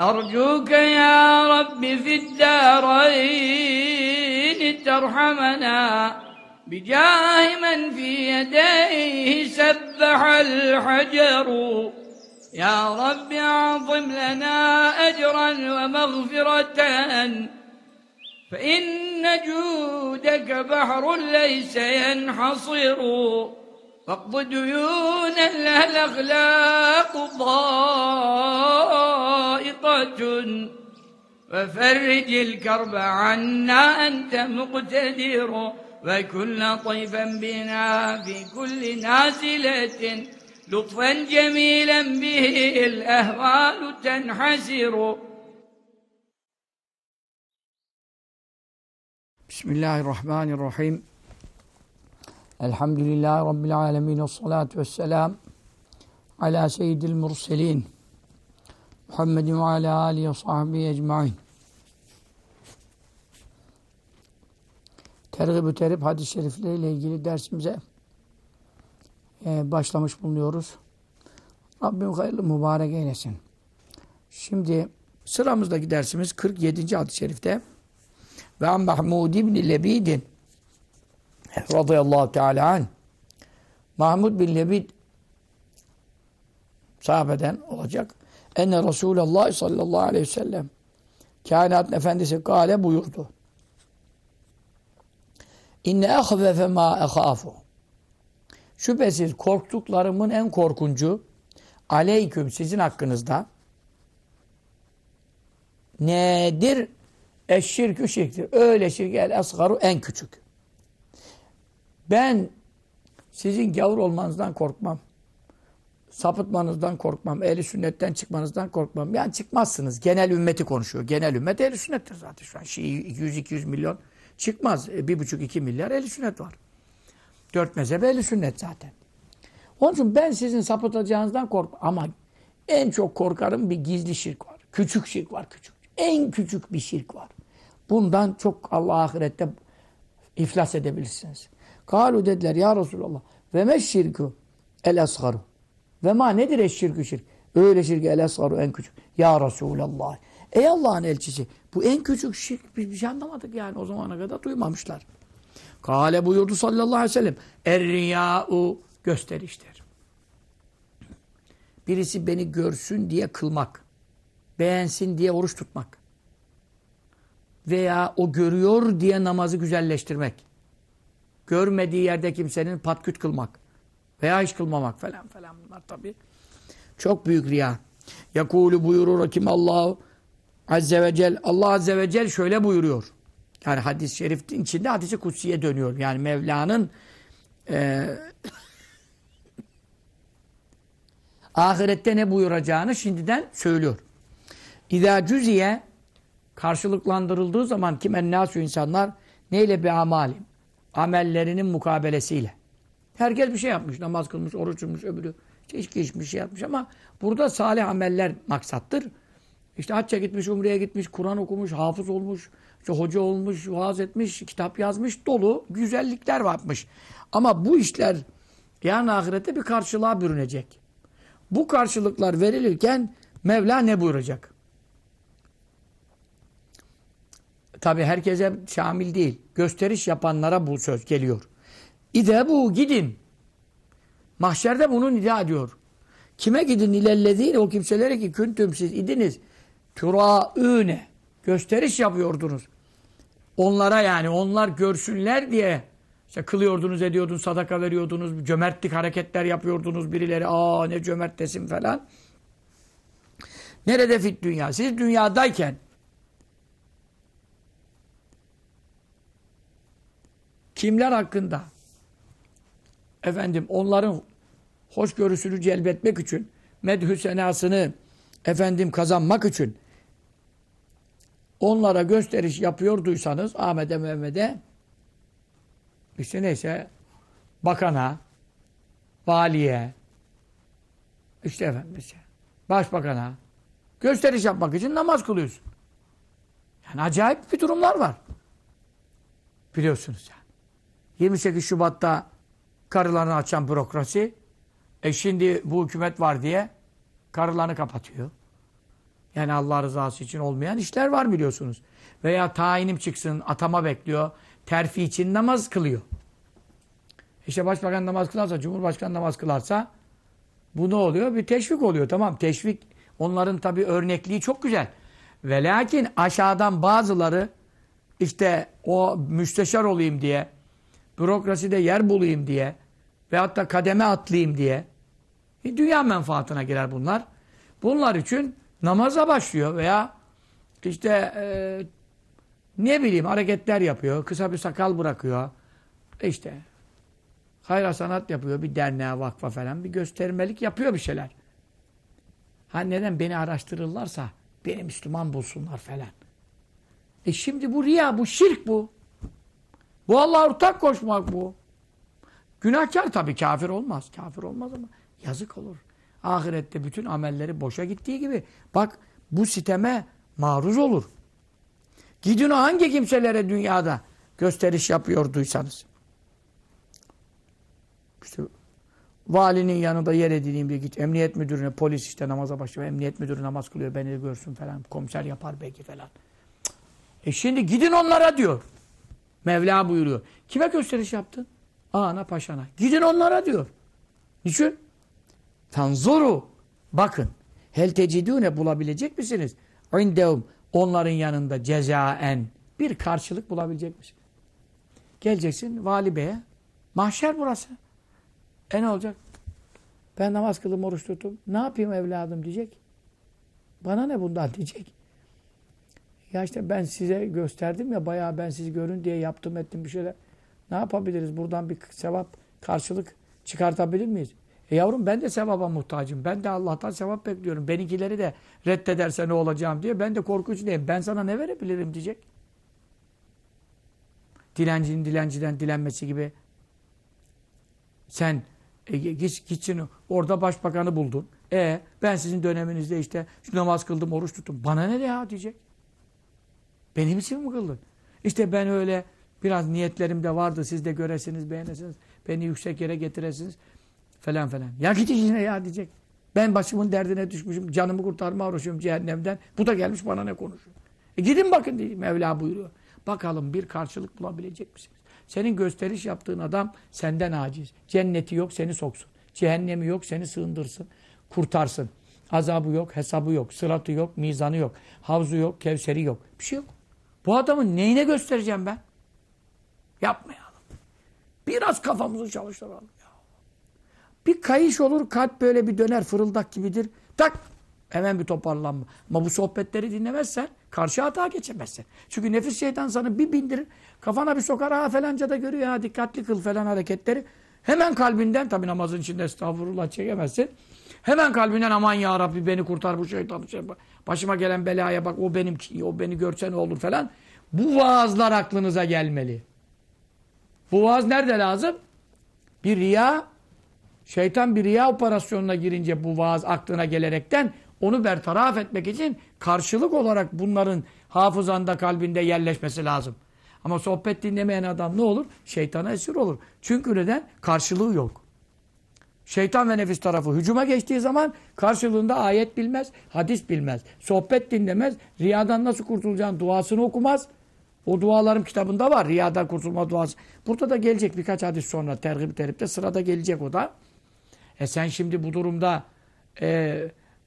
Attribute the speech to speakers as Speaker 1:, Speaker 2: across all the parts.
Speaker 1: أرجوك يا رب في الدارين ترحمنا بجاه من في يديه سبح الحجر. يا رب أعظم لنا أجرا ومغفرة. فإن جودك بحر ليس ينحصر. فاقض ديونا لها الأخلاق ضائقة وفرج الكرب عنا أنت مقتدر. وكن لطيفا بنا في كل نازلة. لطفا جميلا به الأهوال تنحسر
Speaker 2: بسم الله الرحمن الرحيم. Elhamdülillahi Rabbil alemin ve salatu vesselam ala seyyidil murselin Muhammedin ve ala alihi ve sahbihi ecmain. Tergib-ü terip hadis-i şerifleriyle ilgili dersimize e, başlamış bulunuyoruz. Rabbim hayırlı mübarek eylesin. Şimdi sıramızdaki dersimiz 47. hadis-i şerifte. Ve an Mahmud ibn Lebid'in radıyallahu teala an Mahmud bin Lebid sahabeden olacak. Enne Resulullah sallallahu aleyhi ve sellem kainatın efendisi gale buyurdu. İnne ehvefe ma ehafu Şüphesiz korktuklarımın en korkuncu aleyküm sizin hakkınızda nedir? Eşşirkü şirktir. Öyle şirk el asgaru en küçük. Ben sizin gavur olmanızdan korkmam. Sapıtmanızdan korkmam. Ehli sünnetten çıkmanızdan korkmam. Yani çıkmazsınız. Genel ümmeti konuşuyor. Genel ümmet ehli sünnettir zaten şu an. Şii 200-200 milyon çıkmaz. E, bir buçuk iki milyar ehli sünnet var. Dört mezhep ehli sünnet zaten. Onun için ben sizin sapıtacağınızdan korkmam. Ama en çok korkarım bir gizli şirk var. Küçük şirk var küçük. En küçük bir şirk var. Bundan çok Allah ahirette iflas edebilirsiniz. Kalu dediler ya Resulallah ve meşşirku el asgaru. Ve ma nedir eşşirkü şirk? Öyle şirk el asgaru en küçük. Ya Resulallah. Ey Allah'ın elçisi bu en küçük şirk biz bir şey anlamadık yani o zamana kadar duymamışlar. Kale buyurdu sallallahu aleyhi ve sellem Er-riyâ'u gösteriştir. Birisi beni görsün diye kılmak. Beğensin diye oruç tutmak. Veya o görüyor diye namazı güzelleştirmek. Görmediği yerde kimsenin patküt kılmak. Veya hiç kılmamak falan falan bunlar tabi. Çok büyük riya. Yakulu buyurur kim Allah Azze ve Cel. Allah Azze ve Cel şöyle buyuruyor. Yani hadis-i şerifin içinde hadisi kutsiye dönüyor. Yani Mevla'nın e, ahirette ne buyuracağını şimdiden söylüyor. İzâ cüziye karşılıklandırıldığı zaman kimen nâsü insanlar neyle bir amalim? Amellerinin mukabelesiyle. Herkes bir şey yapmış. Namaz kılmış, oruç tutmuş, öbürü içki içmiş, şey yapmış ama burada salih ameller maksattır. İşte hacca gitmiş, umreye gitmiş, Kur'an okumuş, hafız olmuş, işte hoca olmuş, vaaz etmiş, kitap yazmış, dolu güzellikler varmış. Ama bu işler yarın ahirette bir karşılığa bürünecek. Bu karşılıklar verilirken Mevla ne buyuracak? Tabi herkese şamil değil. Gösteriş yapanlara bu söz geliyor. İde bu gidin. Mahşerde bunu nida ediyor. Kime gidin ilellezine o kimselere ki küntüm siz idiniz. Turaüne. Gösteriş yapıyordunuz. Onlara yani onlar görsünler diye işte kılıyordunuz, ediyordunuz, sadaka veriyordunuz, cömertlik hareketler yapıyordunuz birileri. Aa ne cömert desin falan. Nerede fit dünya? Siz dünyadayken kimler hakkında efendim onların hoşgörüsünü celbetmek için medhü senasını efendim kazanmak için onlara gösteriş yapıyorduysanız Ahmet'e Mehmet'e işte neyse bakana valiye işte efendim işte, başbakana gösteriş yapmak için namaz kılıyorsun. Yani acayip bir durumlar var. Biliyorsunuz yani. 28 Şubat'ta karılarını açan bürokrasi e şimdi bu hükümet var diye karılarını kapatıyor. Yani Allah rızası için olmayan işler var biliyorsunuz. Veya tayinim çıksın, atama bekliyor. Terfi için namaz kılıyor. İşte başbakan namaz kılarsa, cumhurbaşkanı namaz kılarsa bu ne oluyor? Bir teşvik oluyor. Tamam teşvik onların tabi örnekliği çok güzel. Ve lakin aşağıdan bazıları işte o müsteşar olayım diye, bürokraside yer bulayım diye ve hatta kademe atlayayım diye e, dünya menfaatine girer bunlar. Bunlar için namaza başlıyor veya işte e, ne bileyim hareketler yapıyor, kısa bir sakal bırakıyor. İşte hayra sanat yapıyor, bir derneğe, vakfa falan bir göstermelik yapıyor bir şeyler. Ha neden beni araştırırlarsa beni Müslüman bulsunlar falan. E şimdi bu riya, bu şirk bu. Bu Allah'a ortak koşmak bu. Günahkar tabii kafir olmaz. Kafir olmaz ama yazık olur. Ahirette bütün amelleri boşa gittiği gibi. Bak bu siteme maruz olur. Gidin o hangi kimselere dünyada gösteriş yapıyorduysanız. İşte valinin yanında yer edineyim diye git. Emniyet müdürüne, polis işte namaza başlıyor. Emniyet müdürü namaz kılıyor, beni görsün falan. Komiser yapar belki falan. E şimdi gidin onlara diyor. Mevla buyuruyor. Kime gösteriş yaptın? Ana paşana. Gidin onlara diyor. Niçin? Tanzuru. Bakın. Hel tecidune bulabilecek misiniz? İndehum. Onların yanında cezaen. Bir karşılık bulabilecek misiniz? Geleceksin vali beye. Mahşer burası. E ne olacak? Ben namaz kıldım, oruç tuttum. Ne yapayım evladım diyecek. Bana ne bundan diyecek. Ya işte ben size gösterdim ya bayağı ben sizi görün diye yaptım ettim bir şeyler. Ne yapabiliriz? Buradan bir sevap, karşılık çıkartabilir miyiz? E yavrum ben de sevaba muhtacım. Ben de Allah'tan sevap bekliyorum. Benimkileri de reddederse ne olacağım diye. Ben de korku içindeyim. Ben sana ne verebilirim diyecek. Dilencinin dilenciden dilenmesi gibi. Sen e, git, gitsin orada başbakanı buldun. E ben sizin döneminizde işte şu namaz kıldım, oruç tuttum. Bana ne ya diyecek. Benim için mi kıldın? İşte ben öyle biraz niyetlerim de vardı. Siz de göresiniz, beğenesiniz. Beni yüksek yere getiresiniz. Falan falan. Ya git işine ya diyecek. Ben başımın derdine düşmüşüm. Canımı kurtarma uğraşıyorum cehennemden. Bu da gelmiş bana ne konuşuyor. E gidin bakın diye Mevla buyuruyor. Bakalım bir karşılık bulabilecek misiniz? Senin gösteriş yaptığın adam senden aciz. Cenneti yok seni soksun. Cehennemi yok seni sığındırsın. Kurtarsın. Azabı yok, hesabı yok, sıratı yok, mizanı yok. Havzu yok, kevseri yok. Bir şey yok. Bu adamın neyine göstereceğim ben? Yapmayalım. Biraz kafamızı çalıştıralım. Ya. Bir kayış olur, kalp böyle bir döner, fırıldak gibidir. Tak! Hemen bir toparlanma. Ama bu sohbetleri dinlemezsen karşı hata geçemezsin. Çünkü nefis şeytan sana bir bindirir. Kafana bir sokar ha falanca da görüyor ha dikkatli kıl falan hareketleri. Hemen kalbinden tabi namazın içinde estağfurullah çekemezsin. Hemen kalbinden aman ya Rabbi beni kurtar bu şeytan. Başıma gelen belaya bak o benim o beni görse ne olur falan. Bu vaazlar aklınıza gelmeli. Bu vaaz nerede lazım? Bir riya şeytan bir riya operasyonuna girince bu vaaz aklına gelerekten onu bertaraf etmek için karşılık olarak bunların hafızanda kalbinde yerleşmesi lazım. Ama sohbet dinlemeyen adam ne olur? Şeytana esir olur. Çünkü neden? Karşılığı yok. Şeytan ve nefis tarafı hücuma geçtiği zaman karşılığında ayet bilmez, hadis bilmez, sohbet dinlemez, riyadan nasıl kurtulacağını duasını okumaz. O dualarım kitabında var. Riyadan kurtulma duası. Burada da gelecek birkaç hadis sonra tergib teripte sırada gelecek o da. E sen şimdi bu durumda e,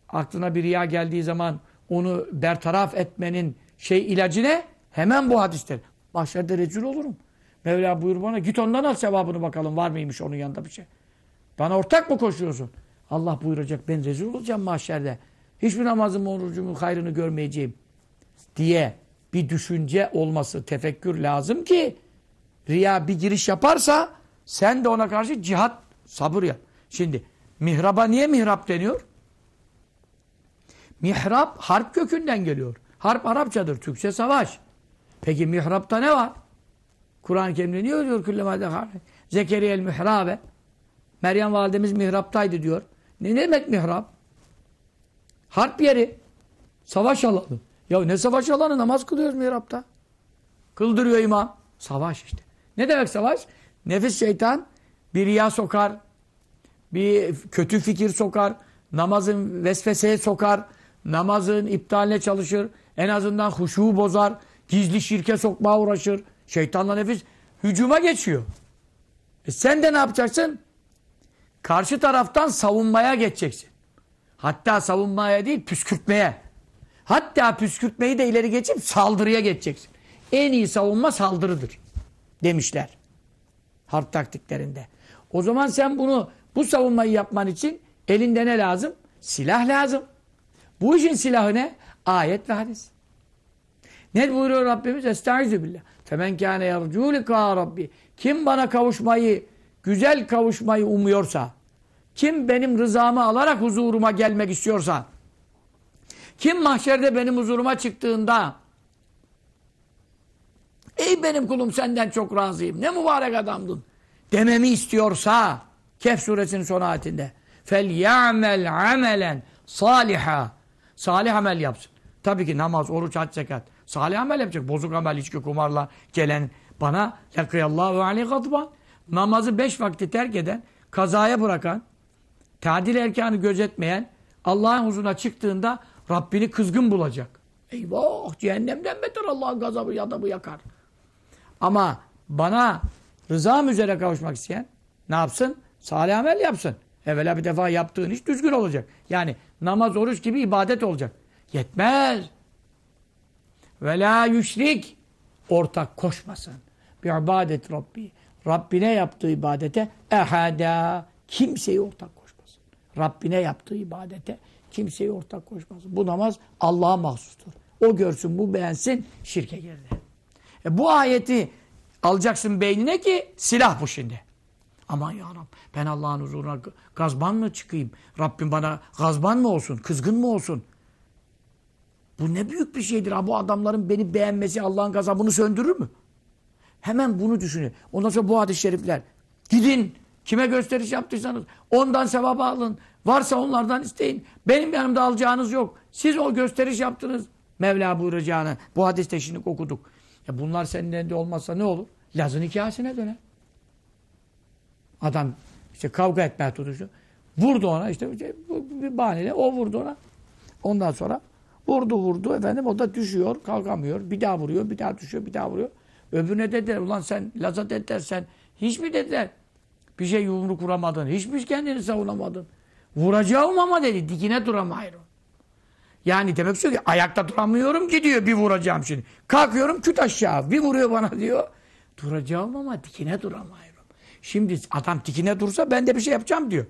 Speaker 2: aklına bir riya geldiği zaman onu bertaraf etmenin şey ilacı ne? Hemen bu hadisler. Mahşerde rezil olurum. Mevla buyur bana git ondan al sevabını bakalım var mıymış onun yanında bir şey. Bana ortak mı koşuyorsun? Allah buyuracak ben rezil olacağım mahşerde. Hiçbir namazımı, orucumun hayrını görmeyeceğim diye bir düşünce olması, tefekkür lazım ki riya bir giriş yaparsa sen de ona karşı cihat, sabır yap. Şimdi mihraba niye mihrap deniyor? Mihrap harp kökünden geliyor. Harp Arapçadır, Türkçe savaş. Peki mihrapta ne var? Kur'an-ı Kerim'de niye diyor küllemade Zekeriya el mihrabe. Meryem validemiz mihraptaydı diyor. Ne demek mihrap? Harp yeri. Savaş alanı. Ya ne savaş alanı? Namaz kılıyoruz mihrapta. Kıldırıyor imam. Savaş işte. Ne demek savaş? Nefis şeytan bir riya sokar. Bir kötü fikir sokar. Namazın vesveseye sokar. namazın iptaline çalışır. En azından huşuğu bozar. Gizli şirke sokmaya uğraşır. Şeytanla nefis hücuma geçiyor. E sen de ne yapacaksın? Karşı taraftan savunmaya geçeceksin. Hatta savunmaya değil püskürtmeye. Hatta püskürtmeyi de ileri geçip saldırıya geçeceksin. En iyi savunma saldırıdır demişler. Harp taktiklerinde. O zaman sen bunu bu savunmayı yapman için elinde ne lazım? Silah lazım. Bu işin silahı ne? Ayet ve hadis. Ne buyuruyor Rabbimiz? Estaizu billah. Femen kâne yarcû likâ rabbi. Kim bana kavuşmayı, güzel kavuşmayı umuyorsa, kim benim rızamı alarak huzuruma gelmek istiyorsa, kim mahşerde benim huzuruma çıktığında ey benim kulum senden çok razıyım, ne mübarek adamdın dememi istiyorsa Kehf suresinin son ayetinde ya'mel amelen saliha salih amel yapsın. Tabii ki namaz, oruç, hac, zekat. Salih amel yapacak. Bozuk amel, içki, kumarla gelen bana yakıyallahu aleyhi gadban. Namazı beş vakti terk eden, kazaya bırakan, tadil erkanı gözetmeyen, Allah'ın huzuruna çıktığında Rabbini kızgın bulacak. Eyvah! Cehennemden beter Allah'ın gazabı yadabı yakar. Ama bana rızam üzere kavuşmak isteyen ne yapsın? Salih amel yapsın. Evvela bir defa yaptığın iş düzgün olacak. Yani namaz, oruç gibi ibadet olacak. Yetmez. Ve la yüşrik. Ortak koşmasın. Bir ibadet Rabbi. Rabbine yaptığı ibadete ehada. Kimseyi ortak koşmasın. Rabbine yaptığı ibadete kimseyi ortak koşmasın. Bu namaz Allah'a mahsustur. O görsün, bu beğensin, şirke girdi. E bu ayeti alacaksın beynine ki silah bu şimdi. Aman ya Rab ben Allah'ın huzuruna gazban mı çıkayım? Rabbim bana gazban mı olsun? Kızgın mı olsun? Bu ne büyük bir şeydir. Ha, bu adamların beni beğenmesi Allah'ın gazabını söndürür mü? Hemen bunu düşünün. Ondan sonra bu hadis-i şerifler. Gidin. Kime gösteriş yaptıysanız ondan sevabı alın. Varsa onlardan isteyin. Benim yanımda alacağınız yok. Siz o gösteriş yaptınız. Mevla buyuracağını. Bu hadiste şimdi okuduk. Ya bunlar senin elinde olmazsa ne olur? Lazın hikayesine döner. Adam işte kavga etmeye tutuştu. Vurdu ona işte bir bahaneyle o vurdu ona. Ondan sonra vurdu vurdu efendim o da düşüyor kalkamıyor. Bir daha vuruyor bir daha düşüyor bir daha vuruyor. Öbürüne dediler ulan sen Laza dediler sen hiç mi dediler bir şey yumruk vuramadın. Hiç mi kendini savunamadın? Vuracağım ama dedi dikine duramıyorum. Yani demek istiyor ki ayakta duramıyorum ki diyor bir vuracağım şimdi. Kalkıyorum küt aşağı bir vuruyor bana diyor. Duracağım ama dikine duramıyorum. Şimdi adam dikine dursa ben de bir şey yapacağım diyor.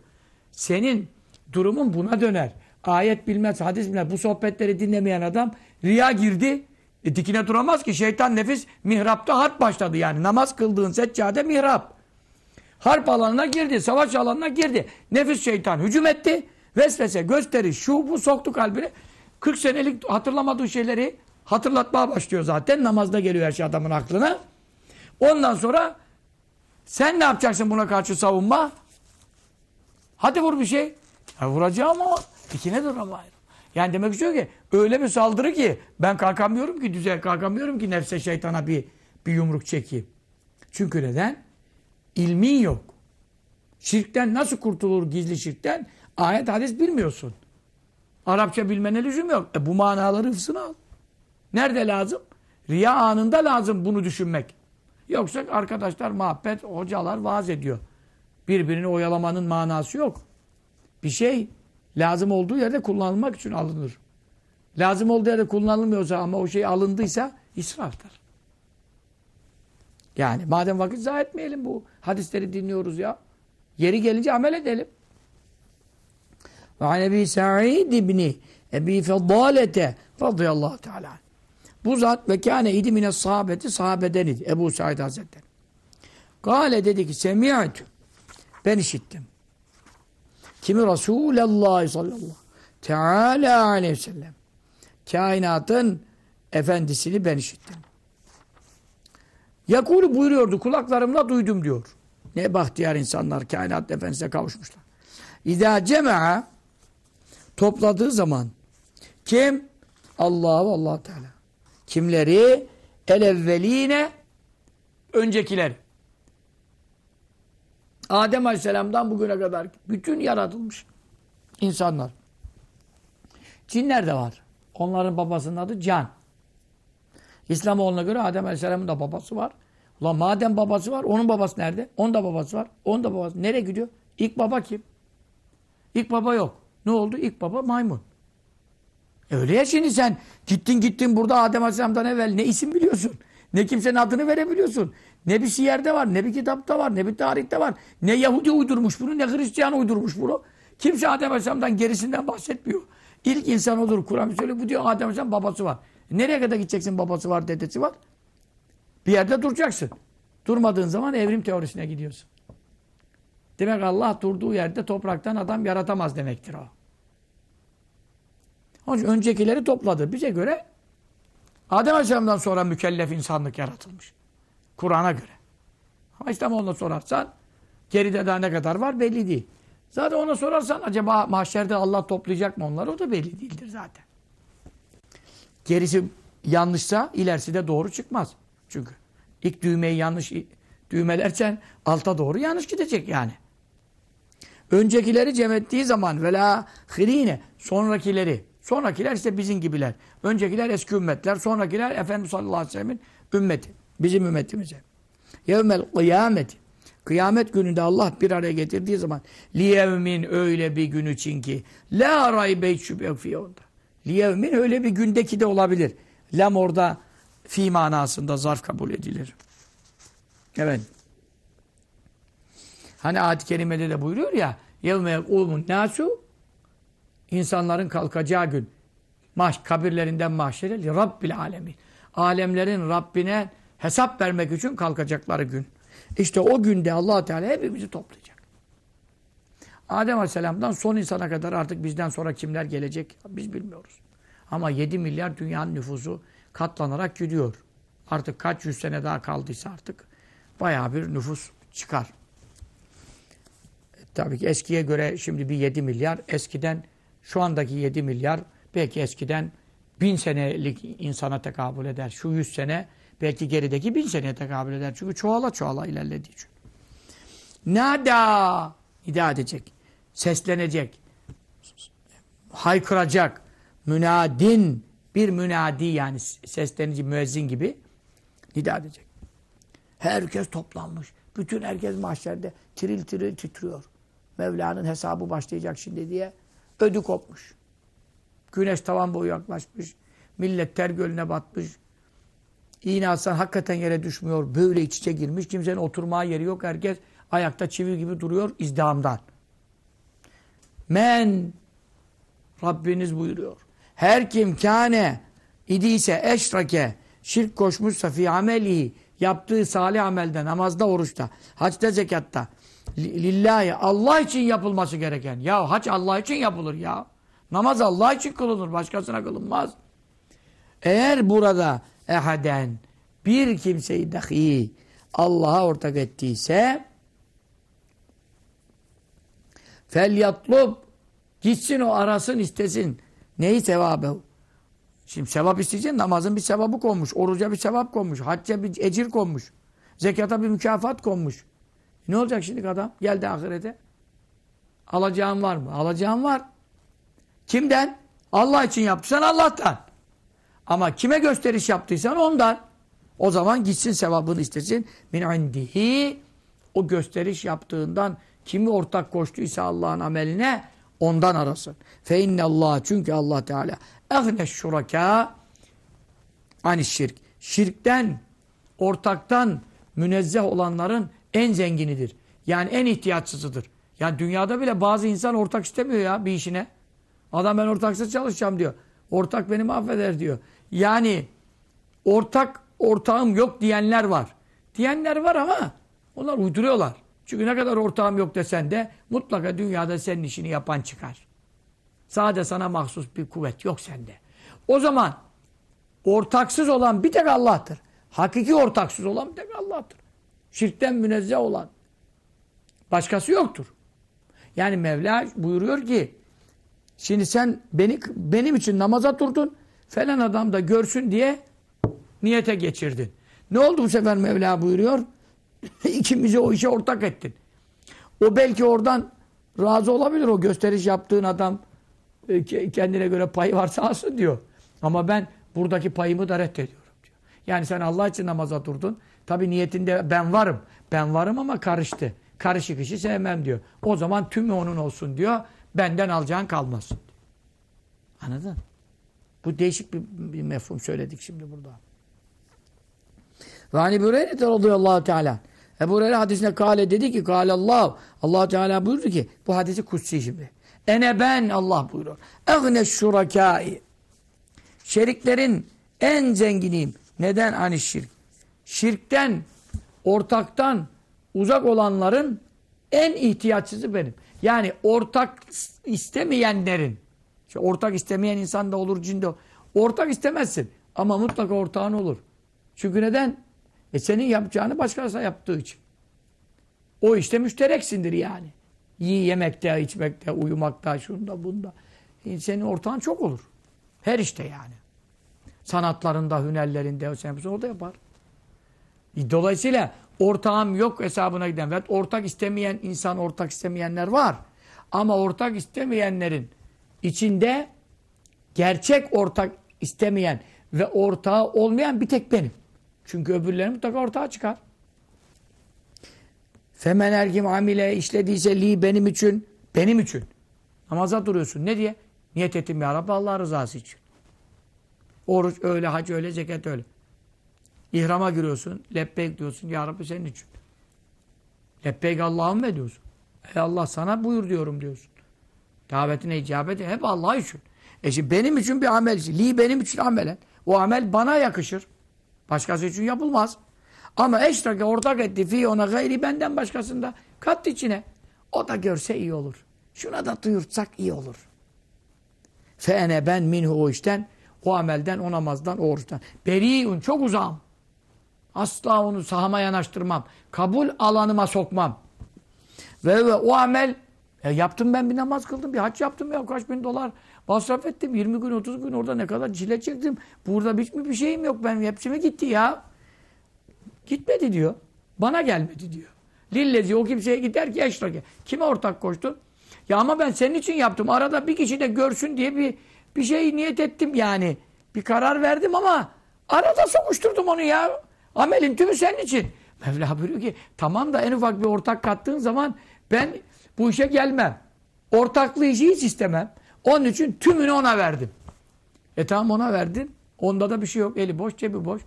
Speaker 2: Senin durumun buna döner. Ayet bilmez, hadis bilmez. Bu sohbetleri dinlemeyen adam riya girdi. E, dikine duramaz ki. Şeytan nefis mihrapta harp başladı yani. Namaz kıldığın seccade mihrap. Harp alanına girdi, savaş alanına girdi. Nefis şeytan hücum etti. Vesvese, gösteri, şu bu soktu kalbine. 40 senelik hatırlamadığı şeyleri hatırlatmaya başlıyor zaten. Namazda geliyor her şey adamın aklına. Ondan sonra sen ne yapacaksın buna karşı savunma? Hadi vur bir şey. Ya vuracağım ama dikine duramayırım. Yani demek istiyor ki öyle bir saldırı ki ben kalkamıyorum ki düzel kalkamıyorum ki nefse şeytana bir, bir yumruk çekeyim. Çünkü neden? İlmin yok. Şirkten nasıl kurtulur gizli şirkten? Ayet hadis bilmiyorsun. Arapça bilmene lüzum yok. E bu manaları hıfzına al. Nerede lazım? Riya anında lazım bunu düşünmek. Yoksa arkadaşlar muhabbet, hocalar vaaz ediyor. Birbirini oyalamanın manası yok. Bir şey lazım olduğu yerde kullanılmak için alınır. Lazım olduğu yerde kullanılmıyorsa ama o şey alındıysa israftır. Yani madem vakit zayi etmeyelim bu hadisleri dinliyoruz ya. Yeri gelince amel edelim. Ve an Sa'id ibni Ebi Feddalete radıyallahu teala bu zat ve kâne idi mine sahabeti sahabeden idi. Ebu Said Hazretleri. Kale dedi ki semi'tü. Ben işittim. Kimi Resulallah sallallahu teala aleyhi ve sellem. Kainatın efendisini ben işittim. Yakulu buyuruyordu. Kulaklarımla duydum diyor. Ne bahtiyar insanlar kainat efendisine kavuşmuşlar. İzâ cema'a topladığı zaman kim? Allah ve Allah Teala. Kimleri? El evveline öncekiler. Adem Aleyhisselam'dan bugüne kadar bütün yaratılmış insanlar. Cinler de var. Onların babasının adı Can. İslamoğlu'na göre Adem Aleyhisselam'ın da babası var. Ulan madem babası var, onun babası nerede? Onun da babası var. Onun da babası. Nereye gidiyor? İlk baba kim? İlk baba yok. Ne oldu? İlk baba maymun. E öyle ya şimdi sen gittin gittin burada Adem Aleyhisselam'dan evvel ne isim biliyorsun? Ne kimsenin adını verebiliyorsun? Ne bir yerde var, ne bir kitapta var, ne bir tarihte var. Ne Yahudi uydurmuş bunu, ne Hristiyan uydurmuş bunu. Kimse Adem Aleyhisselam'dan gerisinden bahsetmiyor. İlk insan odur. Kur'an söylüyor. Bu diyor Adem Aleyhisselam babası var. Nereye kadar gideceksin babası var, dedesi var? Bir yerde duracaksın. Durmadığın zaman evrim teorisine gidiyorsun. Demek Allah durduğu yerde topraktan adam yaratamaz demektir o. Onun öncekileri topladı. Bize göre Adem Aleyhisselam'dan sonra mükellef insanlık yaratılmış. Kur'an'a göre. Ama İslam ondan sorarsan geride daha ne kadar var belli değil. Zaten ona sorarsan acaba mahşerde Allah toplayacak mı onları o da belli değildir zaten. Gerisi yanlışsa ilerisi de doğru çıkmaz. Çünkü ilk düğmeyi yanlış düğmelersen alta doğru yanlış gidecek yani. Öncekileri cem ettiği zaman vela hirine sonrakileri sonrakiler işte bizim gibiler. Öncekiler eski ümmetler, sonrakiler Efendimiz sallallahu aleyhi ve sellem'in ümmeti. Bizim ümmetimize. Yevmel kıyameti. Kıyamet gününde Allah bir araya getirdiği zaman liyevmin öyle bir gün için ki la raybe şüphe fiyonda. Liyevmin öyle bir gündeki de olabilir. Lam orada fi manasında zarf kabul edilir. Evet. Hani ayet-i kerimede de buyuruyor ya yevme yekûmun nasu insanların kalkacağı gün maş, kabirlerinden mahşere rabbil alemin. Alemlerin Rabbine hesap vermek için kalkacakları gün. İşte o günde allah Teala hepimizi toplayacak. Adem Aleyhisselam'dan son insana kadar artık bizden sonra kimler gelecek biz bilmiyoruz. Ama 7 milyar dünyanın nüfusu katlanarak gidiyor. Artık kaç yüz sene daha kaldıysa artık bayağı bir nüfus çıkar. Tabii ki eskiye göre şimdi bir 7 milyar, eskiden şu andaki 7 milyar belki eskiden bin senelik insana tekabül eder. Şu 100 sene belki gerideki bin seneye tekabül eder. Çünkü çoğala çoğala ilerlediği için. Nada nida edecek. Seslenecek. Haykıracak. Münadin bir münadi yani seslenici müezzin gibi nida edecek. Herkes toplanmış. Bütün herkes mahşerde tiril tiril titriyor. Mevla'nın hesabı başlayacak şimdi diye ödü kopmuş. Güneş tavan boyu yaklaşmış. Millet ter gölüne batmış. İğne atsan hakikaten yere düşmüyor. Böyle iç içe girmiş. Kimsenin oturmaya yeri yok. Herkes ayakta çivi gibi duruyor izdihamdan. Men Rabbiniz buyuruyor. Her kim kâne idiyse eşrake şirk koşmuşsa fi ameli yaptığı salih amelden, namazda, oruçta, hacda, zekatta lillahi Allah için yapılması gereken. Ya hac Allah için yapılır ya. Namaz Allah için kılınır. Başkasına kılınmaz. Eğer burada ehaden bir kimseyi dahi Allah'a ortak ettiyse fel yatlub gitsin o arasın istesin. Neyi sevabı? Şimdi sevap isteyeceksin. Namazın bir sevabı konmuş. Oruca bir sevap konmuş. Hacca bir ecir konmuş. Zekata bir mükafat konmuş. Ne olacak şimdi adam? Geldi ahirete. Alacağın var mı? Alacağın var. Kimden? Allah için yaptıysan Allah'tan. Ama kime gösteriş yaptıysan ondan. O zaman gitsin sevabını istesin. Min indihi o gösteriş yaptığından kimi ortak koştuysa Allah'ın ameline ondan arasın. Fe innallah çünkü Allah Teala ehneş şuraka ani şirk. Şirkten, ortaktan münezzeh olanların en zenginidir. Yani en ihtiyaçsızıdır. Yani dünyada bile bazı insan ortak istemiyor ya bir işine. Adam ben ortaksız çalışacağım diyor. Ortak beni mahveder diyor. Yani ortak ortağım yok diyenler var. Diyenler var ama onlar uyduruyorlar. Çünkü ne kadar ortağım yok desen de mutlaka dünyada senin işini yapan çıkar. Sadece sana mahsus bir kuvvet yok sende. O zaman ortaksız olan bir tek Allah'tır. Hakiki ortaksız olan bir tek Allah'tır. Şirkten münezzeh olan. Başkası yoktur. Yani Mevla buyuruyor ki şimdi sen beni benim için namaza durdun falan adam da görsün diye niyete geçirdin. Ne oldu bu sefer Mevla buyuruyor? İkimizi o işe ortak ettin. O belki oradan razı olabilir o gösteriş yaptığın adam e, ke- kendine göre payı varsa alsın diyor. Ama ben buradaki payımı da reddediyorum diyor. Yani sen Allah için namaza durdun. Tabi niyetinde ben varım. Ben varım ama karıştı. Karışık işi sevmem diyor. O zaman tümü onun olsun diyor. Benden alacağın kalmaz. Anladın? Bu değişik bir, bir mefhum söyledik şimdi burada. Ve hani Hureyre radıyallahu teala. Ebu Hureyre hadisine kale dedi ki kale Allah. allah Teala buyurdu ki bu hadisi kutsi şimdi. Ene ben Allah buyuruyor. Egne şurakâi. Şeriklerin en zenginiyim. Neden hani şirk? Şirkten, ortaktan uzak olanların en ihtiyaçsızı benim. Yani ortak istemeyenlerin işte ortak istemeyen insan da olur, cin de olur. Ortak istemezsin ama mutlaka ortağın olur. Çünkü neden? E senin yapacağını başkası yaptığı için. O işte müştereksindir yani. Yiy yemekte, içmekte, uyumakta, şunda, bunda. E senin ortağın çok olur. Her işte yani. Sanatlarında, hünerlerinde, sen orada yapar. E dolayısıyla ortağım yok hesabına giden ortak istemeyen insan, ortak istemeyenler var. Ama ortak istemeyenlerin içinde gerçek ortak istemeyen ve ortağı olmayan bir tek benim. Çünkü öbürleri mutlaka ortağa çıkar. Femen erkim amile işlediyse li benim için, benim için. Namaza duruyorsun. Ne diye? Niyet ettim ya Rabbi Allah rızası için. Oruç öyle, hac öyle, zekat öyle. İhrama giriyorsun, lebbeyk diyorsun ya Rabbi senin için. Lebbeyk Allah'ım ve diyorsun. Ey Allah sana buyur diyorum diyorsun. Davetine icabet hep Allah için. E şimdi benim için bir amel. Li benim için amelen. O amel bana yakışır. Başkası için yapılmaz. Ama eşrake ortak etti fi ona gayri benden başkasında kat içine. O da görse iyi olur. Şuna da duyurtsak iyi olur. Feene ben minhu o işten, o amelden, o namazdan, o oruçtan. Beriun çok uzağım. Asla onu sahama yanaştırmam. Kabul alanıma sokmam. Ve, ve o amel e yaptım ben bir namaz kıldım, bir haç yaptım ya kaç bin dolar masraf ettim. 20 gün 30 gün orada ne kadar çile çektim. Burada hiç mi bir şeyim yok ben hepsi mi gitti ya? Gitmedi diyor. Bana gelmedi diyor. Lillezi o kimseye gider ki eşrake. Kime ortak koştun? Ya ama ben senin için yaptım. Arada bir kişi de görsün diye bir bir şey niyet ettim yani. Bir karar verdim ama arada sokuşturdum onu ya. Amelin tümü senin için. Mevla buyuruyor ki tamam da en ufak bir ortak kattığın zaman ben bu işe gelmem. Ortaklığı işi hiç istemem. Onun için tümünü ona verdim. E tamam ona verdin. Onda da bir şey yok. Eli boş, cebi boş.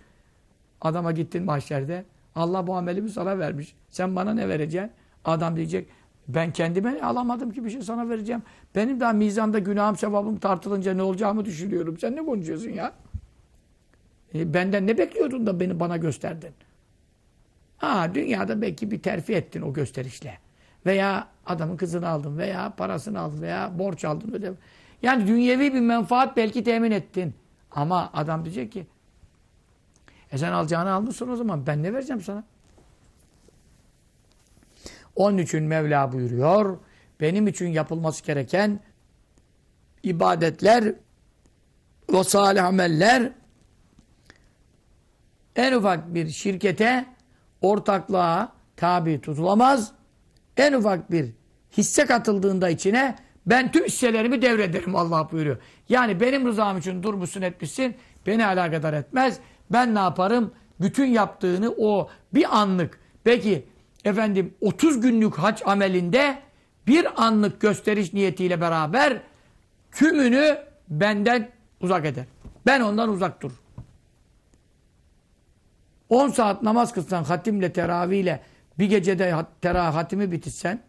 Speaker 2: Adama gittin mahşerde. Allah bu amelimi sana vermiş. Sen bana ne vereceksin? Adam diyecek ben kendime alamadım ki bir şey sana vereceğim. Benim daha mizanda günahım sevabım tartılınca ne olacağımı düşünüyorum. Sen ne konuşuyorsun ya? E, benden ne bekliyordun da beni bana gösterdin? Ha dünyada belki bir terfi ettin o gösterişle. Veya adamın kızını aldın veya parasını aldın veya borç aldın. Öyle. Yani dünyevi bir menfaat belki temin ettin. Ama adam diyecek ki e sen alacağını almışsın o zaman ben ne vereceğim sana? Onun için Mevla buyuruyor. Benim için yapılması gereken ibadetler ve salih ameller en ufak bir şirkete ortaklığa tabi tutulamaz. En ufak bir hisse katıldığında içine ben tüm hisselerimi devrederim Allah buyuruyor. Yani benim rızam için durmuşsun etmişsin beni alakadar etmez. Ben ne yaparım? Bütün yaptığını o bir anlık peki efendim 30 günlük hac amelinde bir anlık gösteriş niyetiyle beraber tümünü benden uzak eder. Ben ondan uzak dur. 10 saat namaz kılsan hatimle teravihle bir gecede teravih hatimi bitirsen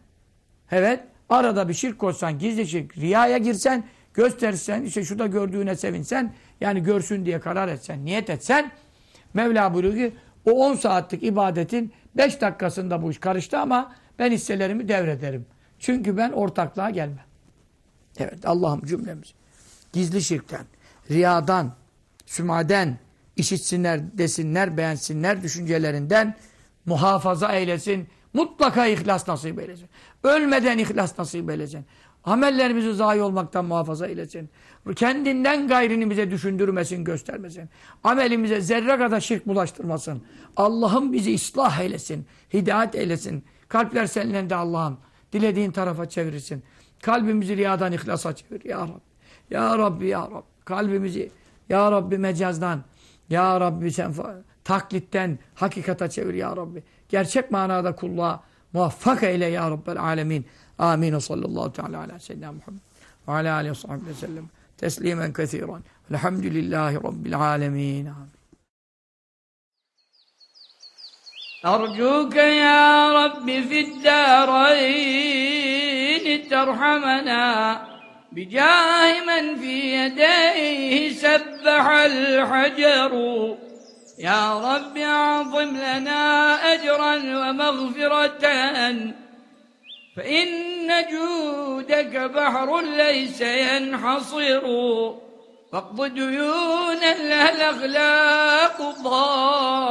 Speaker 2: evet arada bir şirk koşsan gizli şirk riyaya girsen göstersen işte şurada gördüğüne sevinsen yani görsün diye karar etsen niyet etsen Mevla buyuruyor ki o 10 saatlik ibadetin 5 dakikasında bu iş karıştı ama ben hisselerimi devrederim. Çünkü ben ortaklığa gelmem. Evet Allah'ım cümlemiz. Gizli şirkten, riyadan, sümaden, işitsinler, desinler, beğensinler düşüncelerinden muhafaza eylesin. Mutlaka ihlas nasip eylesin. Ölmeden ihlas nasip eylesin. Amellerimizi zayi olmaktan muhafaza eylesin. Kendinden gayrini bize düşündürmesin, göstermesin. Amelimize zerre kadar şirk bulaştırmasın. Allah'ım bizi ıslah eylesin. Hidayet eylesin. Kalpler senin de Allah'ım. Dilediğin tarafa çevirirsin. Kalbimizi riyadan ihlasa çevir ya Rabbi. Ya Rabbi ya Rabbi kalbimizi ya Rabbi mecazdan ya Rabbi sen taklitten hakikata çevir ya Rabbi. Gerçek manada kulluğa muvaffak eyle ya Rabbel alemin. Amin. Sallallahu teala ala seyyidina Muhammed ve ala aleyhi ve sahbihi ve sellem. Teslimen kethiren. Elhamdülillahi Rabbil alemin. Amin.
Speaker 1: أرجوك يا رب في الدارين ترحمنا بجاه من في يديه سبح الحجر يا رب أعظم لنا أجرا ومغفرة فإن جودك بحر ليس ينحصر فاقض ديونا لها الأخلاق ضائقة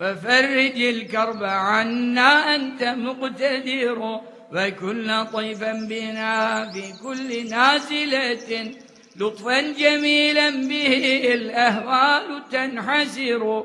Speaker 1: وفرج الكرب عنا أنت مقتدر وكل طيفا بنا في كل نازلة. لطفا جميلا به الأهوال تنحسر